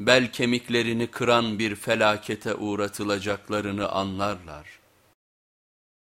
bel kemiklerini kıran bir felakete uğratılacaklarını anlarlar.